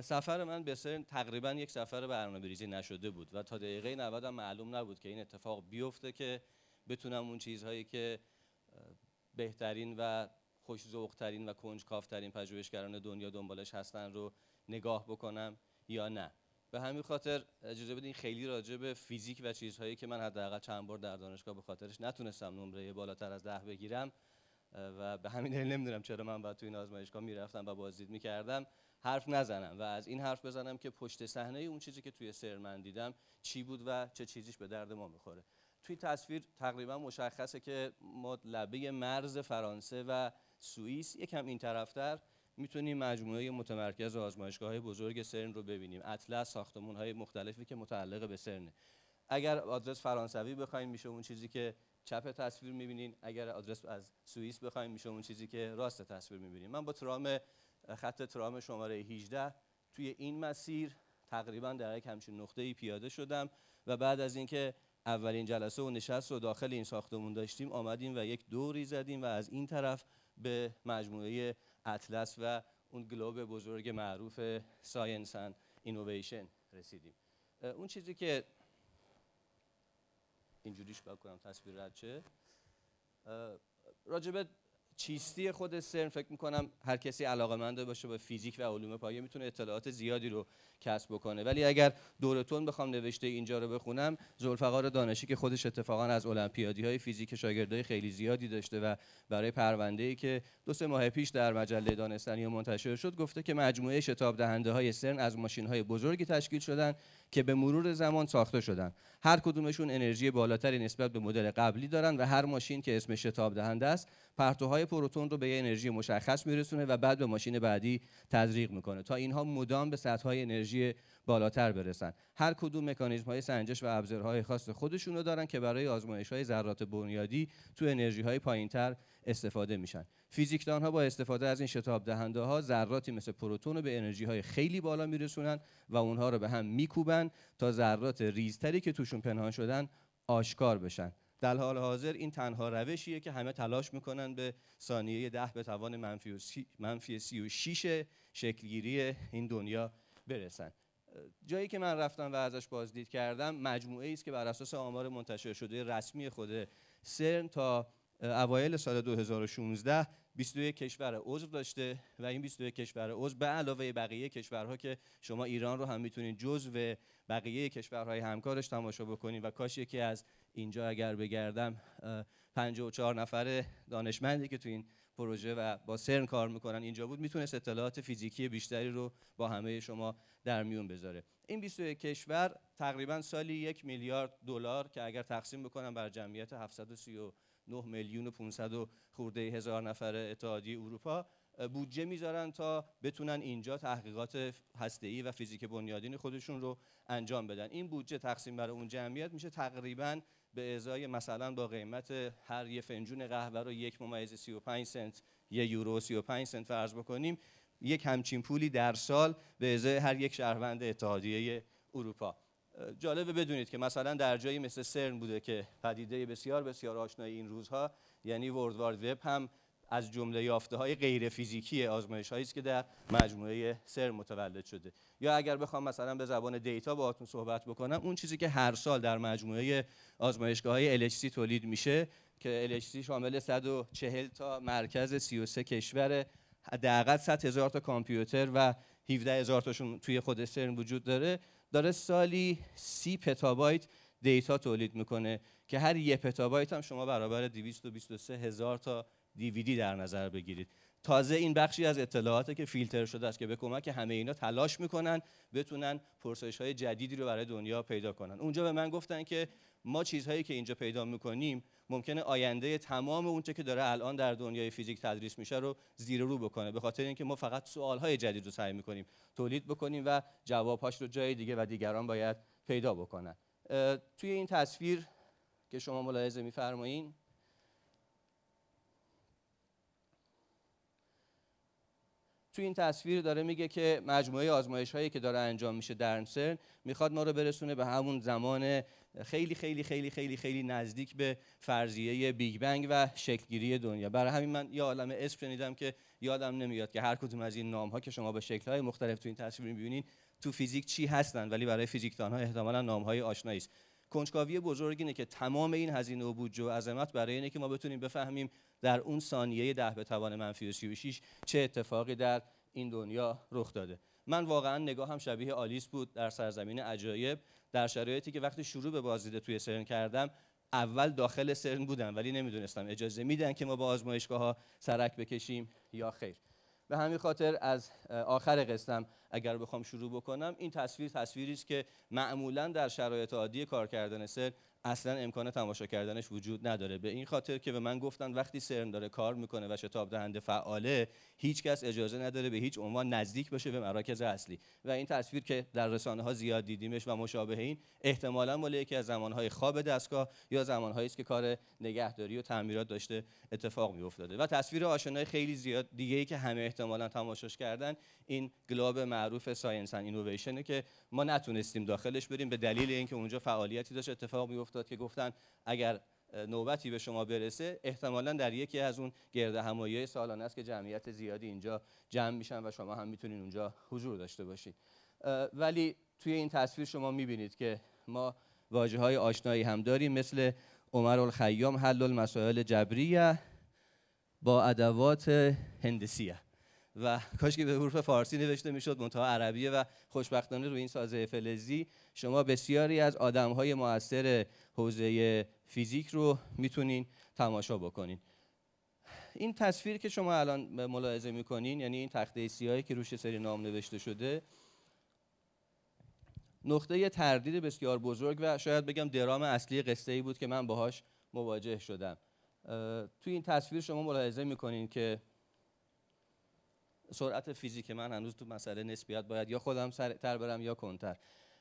سفر من به سرن تقریبا یک سفر برنامه‌ریزی نشده بود و تا دقیقه 90 هم معلوم نبود که این اتفاق بیفته که بتونم اون چیزهایی که بهترین و خوش ذوقترین و کنجکاوترین پژوهشگران دنیا دنبالش هستن رو نگاه بکنم یا نه. به همین خاطر اجازه بدین خیلی راجع به فیزیک و چیزهایی که من حداقل چند بار در دانشگاه به خاطرش نتونستم نمره بالاتر از ده بگیرم و به همین دلیل نمی‌دونم چرا من بعد تو این آزمایشگاه می‌رفتم و بازدید می‌کردم حرف نزنم و از این حرف بزنم که پشت صحنه اون چیزی که توی سر من دیدم چی بود و چه چیزیش به درد ما می‌خوره. توی تصویر تقریبا مشخصه که ما لبه مرز فرانسه و سوئیس یکم این طرفتر می‌تونیم مجموعه متمرکز آزمایشگاه های بزرگ سرن رو ببینیم. اطلس ساختمون های مختلفی که متعلق به سرنه. اگر آدرس فرانسوی بخوایم میشه اون چیزی که چپ تصویر می‌بینین. اگر آدرس از سوئیس بخوایم میشه اون چیزی که راست تصویر می‌بینیم من با ترام خط ترام شماره 18 توی این مسیر تقریبا در یک همچین نقطه ای پیاده شدم و بعد از اینکه اولین جلسه و نشست رو داخل این ساختمون داشتیم آمدیم و یک دوری زدیم و از این طرف به مجموعه اطلس و اون Globe بزرگ معروف Science and Innovation رسیدیم. اون چیزی که اینجوریش بکنم تصویر رد چه راجبه چیستی خود سرن فکر می‌کنم هر کسی علاقه منده باشه به فیزیک و علوم پایه می‌تونه اطلاعات زیادی رو کسب بکنه. ولی اگر دورتون بخوام نوشته اینجا رو بخونم ذوالفقار دانشی که خودش اتفاقا از المپیادی های فیزیک شاگردای خیلی زیادی داشته و برای پرونده ای که دو سه ماه پیش در مجله دانستنی منتشر شد گفته که مجموعه شتاب دهنده های سرن از ماشین های بزرگی تشکیل شدن که به مرور زمان ساخته شدن. هر کدومشون انرژی بالاتری نسبت به مدل قبلی دارن و هر ماشین که اسم شتاب دهنده است پرتوهای پروتون رو به یه انرژی مشخص میرسونه و بعد به ماشین بعدی تزریق می‌کنه تا اینها مدام به سطح های انرژی بالاتر برسن. هر کدوم مکانیزم های سنجش و ابزارهای خاص خودشون رو دارن که برای آزمایش های ذرات بنیادی تو انرژی های پایینتر استفاده میشن. فیزیکدان ها با استفاده از این شتاب دهنده ها ذراتی مثل پروتون رو به انرژی های خیلی بالا میرسونن و اونها رو به هم میکوبن تا ذرات ریزتری که توشون پنهان شدن آشکار بشن. در حال حاضر این تنها روشیه که همه تلاش می‌کنن به ثانیه ده به توان منفی, و سی، منفی سی و شیش شکلگیری این دنیا برسن. جایی که من رفتم و ازش بازدید کردم مجموعه است که بر اساس آمار منتشر شده رسمی خود سرن تا اوایل سال 2016 22 کشور عضو داشته و این 22 کشور عضو به علاوه بقیه کشورها که شما ایران رو هم می‌تونید جزو بقیه کشورهای همکارش تماشا بکنید و کاش یکی از اینجا اگر بگردم 54 نفر دانشمندی که تو این پروژه و با سرن کار می‌کنن اینجا بود می‌تونست اطلاعات فیزیکی بیشتری رو با همه شما در میون بذاره. این 21 کشور تقریبا سالی یک میلیارد دلار که اگر تقسیم بکنم بر جمعیت 739 میلیون و 500 و خورده هزار نفر اتحادیه اروپا بودجه می‌ذارن تا بتونن اینجا تحقیقات هسته‌ای و فیزیک بنیادین خودشون رو انجام بدن. این بودجه تقسیم بر اون جمعیت میشه تقریبا به ازای مثلا با قیمت هر یه فنجون قهوه رو یک ممیز 35 سنت یه یورو 35 سنت فرض بکنیم یک همچین پولی در سال به ازای هر یک شهروند اتحادیه اروپا. جالبه بدونید که مثلا در جایی مثل سرن بوده که پدیده بسیار بسیار آشنای این روزها یعنی ورد وارد وب هم از جمله یافته های غیر فیزیکی آزمایش هایی است که در مجموعه سر متولد شده. یا اگر بخوام مثلا به زبان دیتا باهاتون صحبت بکنم اون چیزی که هر سال در مجموعه آزمایشگاه های LHC تولید میشه که LHC شامل 140 تا مرکز 33 کشور حداقل 100 هزار تا کامپیوتر و 17 هزار تاشون توی خود سرن وجود داره داره سالی 30 پتابایت دیتا تولید می‌کنه که هر یک پتابایت هم شما برابر 223 هزار تا دیویدی در نظر بگیرید. تازه این بخشی از اطلاعاتی که فیلتر شده است که به کمک همه اینا تلاش می‌کنن بتونن پرسش های جدیدی رو برای دنیا پیدا کنن. اونجا به من گفتن که ما چیزهایی که اینجا پیدا می‌کنیم ممکنه آینده تمام اونچه که داره الان در دنیای فیزیک تدریس میشه رو زیر رو بکنه. به خاطر اینکه ما فقط سوالهای جدید رو سعی می‌کنیم تولید بکنیم و جوابهاش رو جای دیگه و دیگران باید پیدا بکنن. توی این تصویر که شما ملاحظه میفرمایین تو این تصویر داره میگه که مجموعه آزمایش هایی که داره انجام میشه در سرن می‌خواد ما رو برسونه به همون زمان خیلی خیلی خیلی خیلی خیلی نزدیک به فرضیه بیگ بنگ و شکلگیری دنیا. برای همین من یه عالم اسم شنیدم که یادم نمیاد که هر کدوم از این نام ها که شما به شکل های مختلف تو این تصویر می‌بینین تو فیزیک چی هستن ولی برای فیزیکدان ها احتمالا نام های آشنایی است. کنجکاوی بزرگ اینه که تمام این هزینه و بودجه و عظمت برای اینه که ما بتونیم بفهمیم در اون ثانیه ده به توان منفی 36 چه اتفاقی در این دنیا رخ داده. من واقعا نگاهم شبیه آلیس بود در سرزمین عجایب در شرایطی که وقتی شروع به بازدید توی سرن کردم اول داخل سرن بودم ولی نمی‌دونستم اجازه میدن که ما با آزمایشگاه ها سرک بکشیم یا خیر. به همین خاطر از آخر قسطم اگر بخوام شروع بکنم این تصویر تصویری است که معمولا در شرایط عادی کار کردن سرن اصلا امکان تماشا کردنش وجود نداره. به این خاطر که به من گفتن وقتی سرن داره کار می‌کنه و شتاب دهنده فعاله هیچ کس اجازه نداره به هیچ عنوان نزدیک بشه به مراکز اصلی. و این تصویر که در رسانه ها زیاد دیدیمش و مشابه این احتمالا مال یکی از زمانهای خواب دستگاه یا زمانهایی است که کار نگهداری و تعمیرات داشته اتفاق میافتاده. و تصویر آشنای خیلی زیاد دیگه ای که همه احتمالا تماشاش کردن این Globe معروف Science and Innovation ه که ما نتونستیم داخلش بریم. به دلیل اینکه اونجا فعالیتی داشت اتفاق میافتاد که گفتن اگر نوبتی به شما برسه احتمالا در یکی از اون گردهمایی سالانه است که جمعیت زیادی اینجا جمع میشن و شما هم می‌تونین اونجا حضور داشته باشید ولی توی این تصویر شما می‌بینید که ما واژه های آشنایی هم داریم مثل عمر الخیام حل المسائل جبریه با ادوات هندسیه. و کاش که به حروف فارسی نوشته می‌شد منتها عربیه و خوشبختانه روی این سازه فلزی شما بسیاری از آدم های موثر حوزه فیزیک رو می‌تونین تماشا بکنین. این تصویر که شما الان ملاحظه می‌کنین یعنی این تخته سیاهی که روش سری نام نوشته شده نقطه تردید بسیار بزرگ و شاید بگم درام اصلی قصه ای بود که من باهاش مواجه شدم. توی این تصویر شما ملاحظه می‌کنین که سرعت فیزیک من هنوز تو مسئله نسبیت باید یا خودم سرتر برم یا کنتر.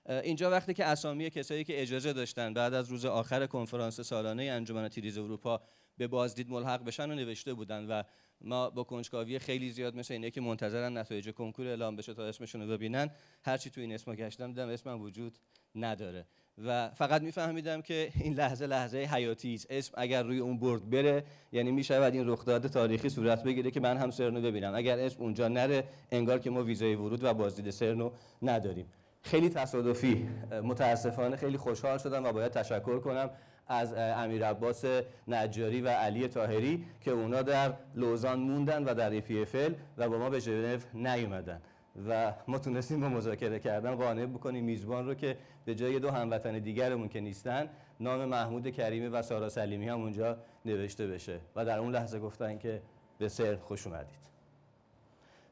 اینجا وقتی که اسامی کسایی که اجازه داشتن بعد از روز آخر کنفرانس سالانه انجمن تیریز اروپا به بازدید ملحق بشن و نوشته بودن و ما با کنجکاوی خیلی زیاد مثل اینه که منتظرن نتایج کنکور اعلام بشه تا اسمشون رو ببینن. هرچی تو این اسم گشتم دیدم اسمم وجود نداره. و فقط میفهمیدم که این لحظه لحظه حیاتی است. اسم اگر روی اون برد بره یعنی می‌شود این رخداد تاریخی صورت بگیره که من هم سرنو ببینم. اگر اسم اونجا نره انگار که ما ویزای ورود و بازدید سرنو نداریم. خیلی تصادفی متاسفانه خیلی خوشحال شدم و باید تشکر کنم از امیر عباس نجاری و علی تاهری که اونا در لوزان موندن و در ایپیفل و با ما به ژنو نیومدن. و ما تونستیم با مذاکره کردن قانع بکنیم میزبان رو که به جای دو هموطن دیگرمون که نیستن نام محمود کریمی و سارا سلیمی هم اونجا نوشته بشه. و در اون لحظه گفتن که به سر خوش اومدید.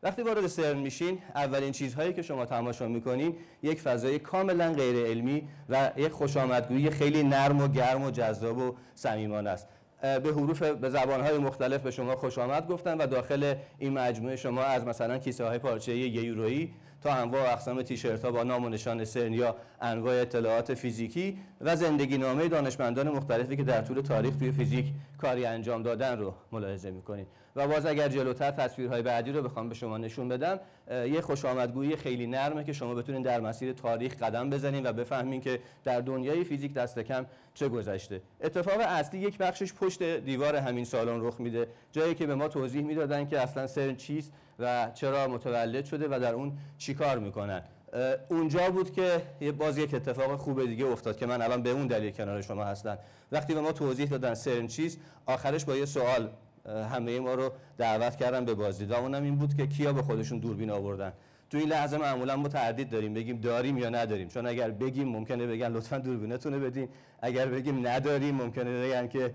وقتی وارد سرن میشین اولین چیزهایی که شما تماشا می‌کنین یک فضای کاملا غیر علمی و یک خوشامدگویی خیلی نرم و گرم و جذاب و صمیمانه است. به حروف به زبانهای مختلف به شما خوش آمد گفتن و داخل این مجموعه شما از مثلا کیسه های پارچه یه یورویی تا انواع اقسام تیشرت ها با نام و نشان سرن یا انواع اطلاعات فیزیکی و زندگی نامه دانشمندان مختلفی که در طول تاریخ توی فیزیک کاری انجام دادن رو ملاحظه می‌کنید و باز اگر جلوتر تصویرهای بعدی رو بخوام به شما نشون بدم یه خوش آمدگویی خیلی نرمه که شما بتونید در مسیر تاریخ قدم بزنید و بفهمین که در دنیای فیزیک دست کم چه گذشته. اتفاق اصلی یک بخشش پشت دیوار همین سالن رخ میده. جایی که به ما توضیح می‌دادن که اصلا سرن چیست و چرا متولد شده و در اون چیکار می‌کنن. اونجا بود که یه باز یک اتفاق خوب دیگه افتاد که من الان به اون دلیل کنار شما هستم. وقتی به ما توضیح دادن سرن چیست آخرش با یه سوال همه ما رو دعوت کردن به بازدید. اونم این بود که کیا به خودشون دوربین آوردن. تو این لحظه معمولا ما تردید داریم بگیم داریم یا نداریم. چون اگر بگیم ممکنه بگن لطفا دوربینتون رو بدین. اگر بگیم نداریم ممکنه بگن که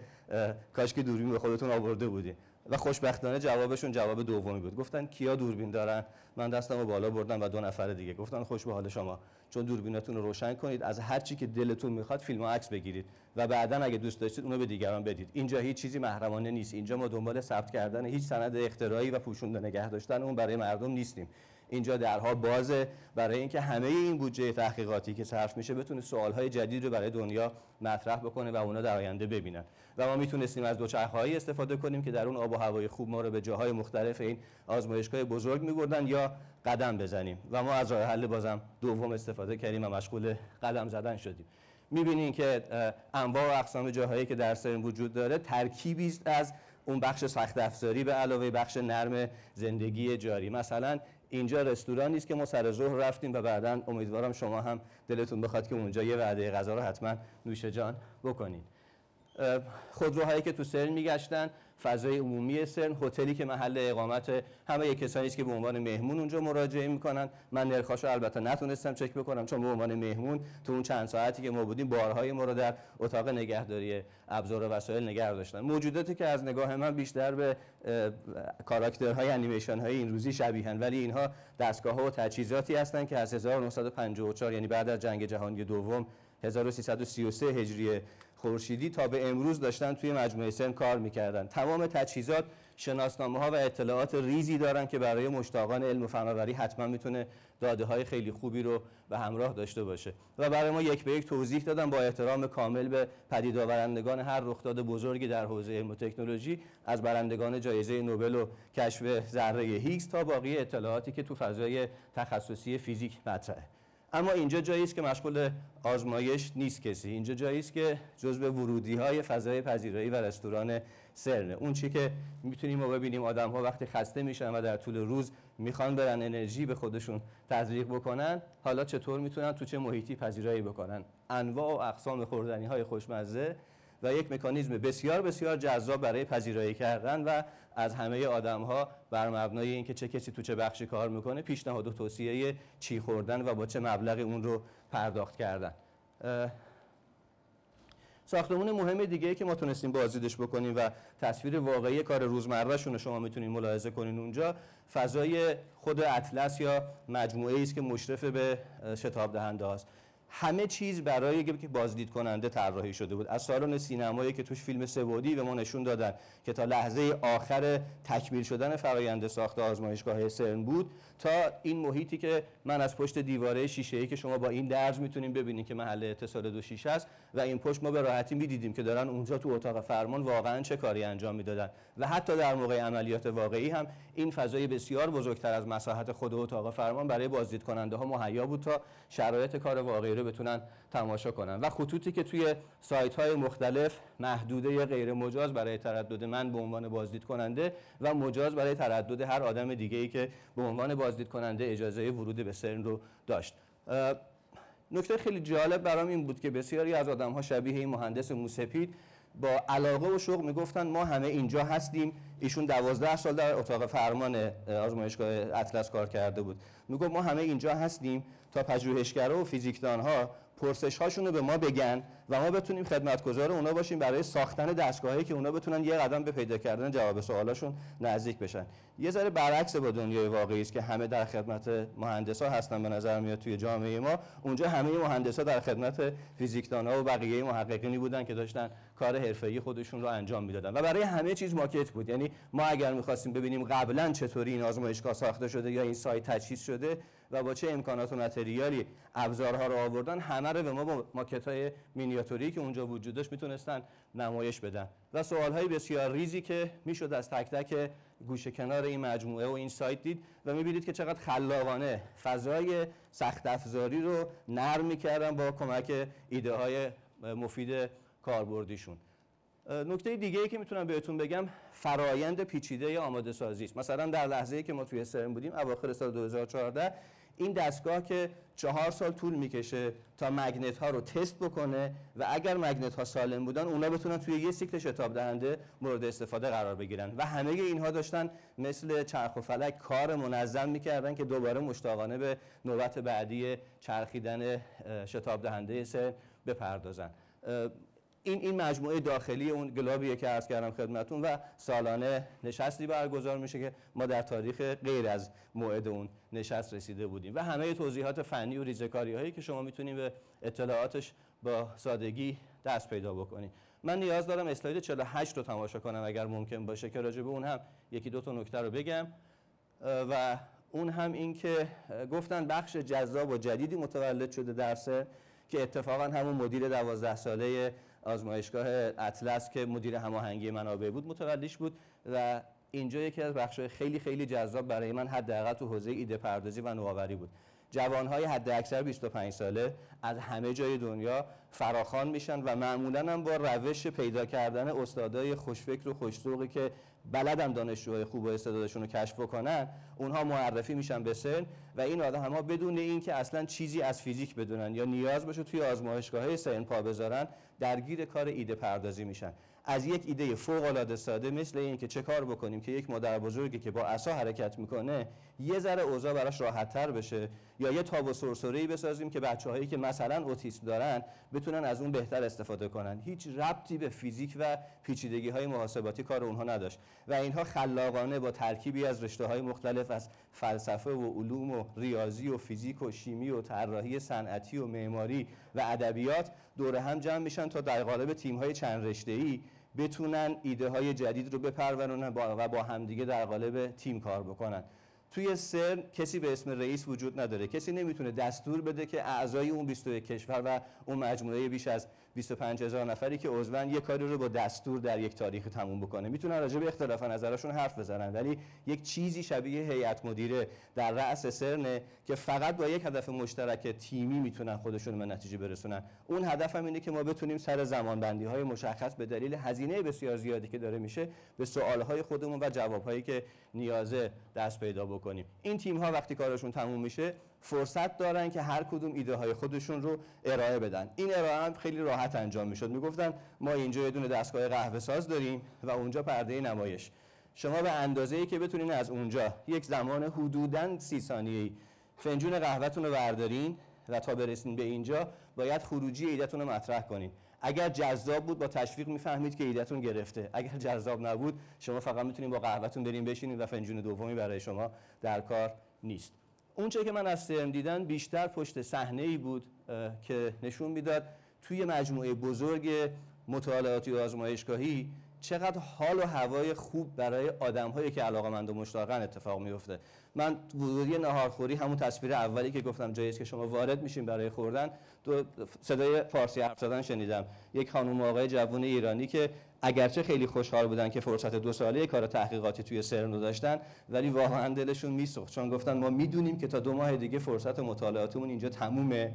کاش که دوربین به خودتون آورده بودین. و خوشبختانه جوابشون جواب دومی بود. گفتن کیا دوربین دارن؟ من دستم رو بالا بردم و دو نفر دیگه گفتن خوش به حال شما. چون دوربینتون رو روشن کنید از هر چی که دلتون می‌خواد فیلم و عکس بگیرید. و بعدا اگه دوست داشتید اونو به دیگران بدید. اینجا هیچ چیزی محرمانه نیست. اینجا ما دنبال ثبت کردن هیچ سند اختراعی و پوشونده نگه داشتن اون برای مردم نیستیم. اینجا درها بازه. برای اینکه همه این بودجه تحقیقاتی که صرف میشه بتونه سوالهای جدید رو برای دنیا مطرح بکنه و اونا در آینده ببینن. و ما می‌تونستیم از دوچرخه‌ای استفاده کنیم که در اون آب و هوای خوب ما رو به جاهای مختلف این آزمایشگاه بزرگ میبردن یا قدم بزنیم و ما از راه حل بازم دوم استفاده کردیم و مشغول قدم زدن شدیم. می‌بینین که انواع و اقسام جاهایی که در سرن وجود داره ترکیبی است از اون بخش سخت افزاری به علاوه بخش نرم زندگی جاری. مثلا اینجا رستورانی است که ما سر ظهر رفتیم و بعدا امیدوارم شما هم دلتون بخواد که اونجا یه وعده غذا رو حتما نوش جان بکنید خودروهایی که تو سرن میگشتن فضای عمومی سرن هتلی که محل اقامت همه کسانی است که به عنوان مهمون اونجا مراجعه می‌کنن. من نرخاشو البته نتونستم چک بکنم چون به عنوان مهمون تو اون چند ساعتی که ما بودیم بارهای ما رو در اتاق نگهداری ابزار و وسایل نگه داشتن. موجوداتی که از نگاه من بیشتر به کاراکترهای انیمیشن های این روزی شبیهن. ولی اینها دستگاه ها و تجهیزاتی هستند که از 1954 یعنی بعد از جنگ جهانی دوم 1333 هجری خورشیدی تا به امروز داشتن توی مجموعه سن کار می‌کردن. تمام تجهیزات شناسنامه ها و اطلاعات ریزی دارن که برای مشتاقان علم و فناوری حتما می‌تونه داده های خیلی خوبی رو به همراه داشته باشه. و برای ما یک به یک توضیح دادم با احترام کامل به پدید آورندگان هر رخداد بزرگی در حوزه علم و تکنولوژی از برندگان جایزه نوبل و کشف ذره هیگز تا باقی اطلاعاتی که تو فضای تخصصی فیزیک مطرحه. اما اینجا جایی است که مشغول آزمایش نیست کسی. اینجا جایی است که جزء ورودی های فضای پذیرایی و رستوران سرنه اون چی که می‌تونیم ما ببینیم آدم ها وقتی خسته میشن و در طول روز می‌خوان برن انرژی به خودشون تزریق بکنن حالا چطور می‌تونن تو چه محیطی پذیرایی بکنن؟ انواع و اقسام خوردنی های خوشمزه و یک مکانیزم بسیار بسیار جذاب برای پذیرایی کردن و از همه آدم ها بر مبنای اینکه چه کسی تو چه بخشی کار می‌کنه پیشنهاد و توصیه چی خوردن و با چه مبلغی اون رو پرداخت کردن. ساختمون مهم دیگه ای که ما تونستیم بازدیدش بکنیم و تصویر واقعی کار روزمرهشون رو شما می‌تونید ملاحظه کنین اونجا فضای خود اطلس یا مجموعه است که مشرف به شتاب دهنده است همه چیز برای که بازدید کننده طراحی شده بود. از سالن سینمایی که توش فیلم سبودی به ما نشون دادن که تا لحظه آخر تکمیل شدن فرایند ساخت آزمایشگاه سرن بود تا این محیطی که من از پشت دیواره شیشه ای که شما با این درز می‌تونیم ببینید که محل اتصال دو شیشه است و این پشت ما به راحتی می‌دیدیم که دارن اونجا تو اتاق فرمان واقعا چه کاری انجام می‌دادن. و حتی در موقع عملیات واقعی هم این فضای بسیار بزرگتر از مساحت خود اتاق فرمان برای بازدید کننده ها مهیا بود تا شرایط کار واقعی رو بتونن تماشا کنن. و خطوطی که توی سایت های مختلف محدوده غیر مجاز برای تردد من به عنوان بازدید کننده و مجاز برای تردد هر آدم دیگه ای که به عنوان بازدید کننده اجازه ورود به سرن رو داشت. نکته خیلی جالب برام این بود که بسیاری از آدم ها شبیه این مهندس موسپید با علاقه و شوق می‌گفتن ما همه اینجا هستیم. ایشون دوازده سال در اتاق فرمان آزمایشگاه اطلس کار کرده بود. می‌گفت ما همه اینجا هستیم تا پژوهشگرا و فیزیکدان ها پرسش هاشون رو به ما بگن و ما بتونیم خدمتگزار اونا باشیم برای ساختن دستگاهی که اونا بتونن یه قدم به پیدا کردن جواب سوالاشون نزدیک بشن. یه ذره برعکس با دنیای واقعی است که همه در خدمت مهندسا هستن به نظر میاد توی جامعه ما. اونجا همه مهندسا در خدمت فیزیکدانها و بقیه محققینی بودن که داشتن کار حرفه‌ای خودشون رو انجام می‌دادن. و برای همه چیز ماکت بود. یعنی ما اگر می‌خواستیم ببینیم قبلا چطوری این آزمایشگاه ساخته شده یا این سایت تجهیز شده و با چه امکانات و متریالی ابزارها رو آوردن همه رو به ما با ماکت های مینیاتوری که اونجا وجود داشت می‌تونستن نمایش بدن. و سوال های بسیار ریزی که می‌شد از تک تک گوشه کنار این مجموعه و این سایت دید و می‌بینید که چقدر خلاقانه فضای سخت افزاری رو نرم می‌کردن با کمک ایده های مفید کاربردیشون. نکته دیگه ای که می‌تونم بهتون بگم فرایند پیچیده آماده سازی است مثلا در لحظه ای که ما توی سرم بودیم اواخر سال 2014 این دستگاه که چهار سال طول می‌کشه تا مگنت ها رو تست بکنه و اگر مگنت ها سالم بودن اونا بتونن توی یه سیکل شتاب دهنده مورد استفاده قرار بگیرن. و همه اینها داشتن مثل چرخ و فلک کار منظم می‌کردن که دوباره مشتاقانه به نوبت بعدی چرخیدن شتاب دهنده سه بپردازن. این این مجموعه داخلی اون گلابیه که عرض کردم خدمتون و سالانه نشستی برگزار میشه که ما در تاریخ غیر از موعد اون نشست رسیده بودیم. و همه توضیحات فنی و ریزکاری هایی که شما می‌تونید به اطلاعاتش با سادگی دست پیدا بکنید من نیاز دارم اسلاید 48 رو تماشا کنم اگر ممکن باشه که راجع به اون هم یکی دو تا نکته رو بگم. و اون هم این که گفتن بخش جذاب و جدیدی متولد شده در سر که اتفاقا همون مدیر دوازده ساله آزمایشگاه اطلس که مدیر هماهنگی منابع بود متولیش بود و اینجا یکی از بخش خیلی خیلی جذاب برای من حداقل تو حوزه ایده پردازی و نوآوری بود. جوانهای حد اکثر 25 ساله از همه جای دنیا فراخان میشن و معمولا هم با روش پیدا کردن استادای خوشفکر و خوشتوقی که بلدم دانشجوهای خوب و استعدادشون رو کشف بکنن اونها معرفی میشن به سرن و این آدم ها بدون اینکه اصلا چیزی از فیزیک بدونن یا نیاز باشه توی آزمایشگاه های سرن پا بذارن درگیر کار ایده پردازی میشن. از یک ایده فوق العاده ساده مثل این که چه کار بکنیم که یک مادر بزرگی که با عصا حرکت می‌کنه یه ذره اوضاع براش راحت تر بشه یا یه تاب و سرسره‌ای بسازیم که بچه‌هایی که مثلا اوتیسم دارن بتونن از اون بهتر استفاده کنن. هیچ ربطی به فیزیک و پیچیدگی های محاسباتی کار اونها نداشت. و اینها خلاقانه با ترکیبی از رشته های مختلف از فلسفه و علوم و ریاضی و فیزیک و شیمی و طراحی صنعتی و معماری و ادبیات دور هم جمع میشن تا در قالب تیم های چند رشته بتونن ایده های جدید رو بپرورونن و با همدیگه در قالب تیم کار بکنن. توی سر کسی به اسم رئیس وجود نداره. کسی نمی‌تونه دستور بده که اعضای اون 21 کشور و اون مجموعه بیش از 25 هزار نفری که عضون یک کاری رو با دستور در یک تاریخ تموم بکنه. می‌تونن راجع به اختلاف نظرشون حرف بزنن ولی یک چیزی شبیه هیئت مدیره در رأس سرنه که فقط با یک هدف مشترک تیمی می‌تونن خودشون به نتیجه برسونن. اون هدف هم اینه که ما بتونیم سر زمان بندی های مشخص به دلیل هزینه بسیار زیادی که داره میشه به سوال های خودمون و جواب هایی که نیازه دست پیدا بکنیم. این تیم ها وقتی کارشون تموم میشه فرصت دارن که هر کدوم ایده های خودشون رو ارائه بدن. این ارائه هم خیلی راحت انجام می‌شد. می‌گفتن ما اینجا یه دونه دستگاه قهوه ساز داریم و اونجا پرده نمایش. شما به اندازه ای که بتونین از اونجا یک زمان حدوداً سی ثانیه‌ای فنجون قهوهتون رو بردارین و تا برسین به اینجا باید خروجی ایدهتون رو مطرح کنین. اگر جذاب بود با تشویق می‌فهمید که ایدهتون گرفته. اگر جذاب نبود شما فقط می‌تونید با قهوهتون برین بشینید و فنجون دومی برای شما در کار نیست. اون که من از سرم دیدن بیشتر پشت صحنه ای بود که نشون می‌داد توی مجموعه بزرگ مطالعاتی و آزمایشگاهی چقدر حال و هوای خوب برای آدم هایی که علاقمند و مشتاقن اتفاق میفته من ورودی نهارخوری همون تصویر اولی که گفتم جایی که شما وارد میشین برای خوردن دو صدای فارسی حرف زدن شنیدم. یک خانم آقای جوون ایرانی که اگرچه خیلی خوشحال بودن که فرصت دو ساله کار تحقیقاتی توی سرن رو داشتن ولی واقعا دلشون میسوخت. چون گفتن ما می‌دونیم که تا دو ماه دیگه فرصت مطالعاتمون اینجا تمومه.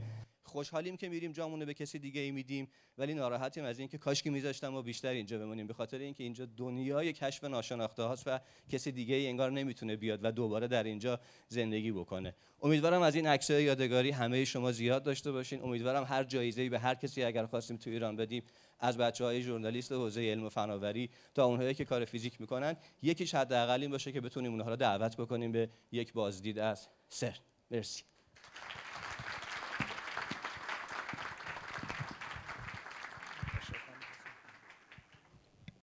خوشحالیم که میریم جامونه به کسی دیگه ای میدیم. ولی ناراحتیم از اینکه کاش که میذاشتم و بیشتر اینجا بمونیم. به خاطر اینکه اینجا دنیای کشف ناشناخته هاست و کسی دیگه ای انگار نمی‌تونه بیاد و دوباره در اینجا زندگی بکنه. امیدوارم از این عکسای یادگاری همه شما زیاد داشته باشین. امیدوارم هر جایزه‌ای به هر کسی اگر خواستیم تو ایران بدیم از بچه های ژورنالیست حوزه علم و فناوری تا اونهایی که کار فیزیک می‌کنن یکیش حداقل این باشه که بتونیم اونها رو دعوت بکنیم به یک بازدید از سر. مرسی.